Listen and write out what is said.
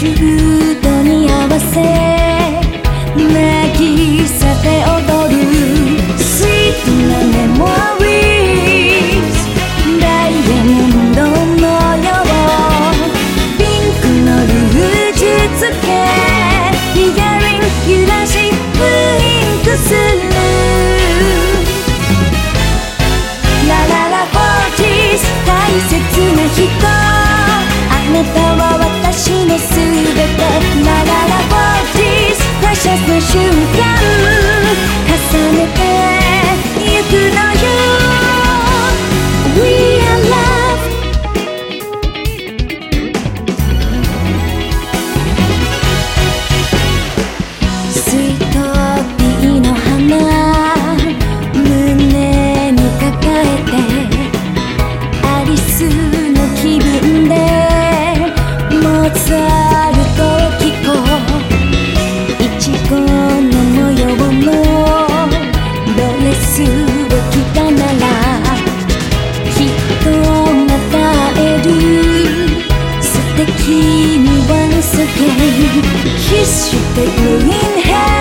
シュートに合わせ parachute again. Kiss your big green hair.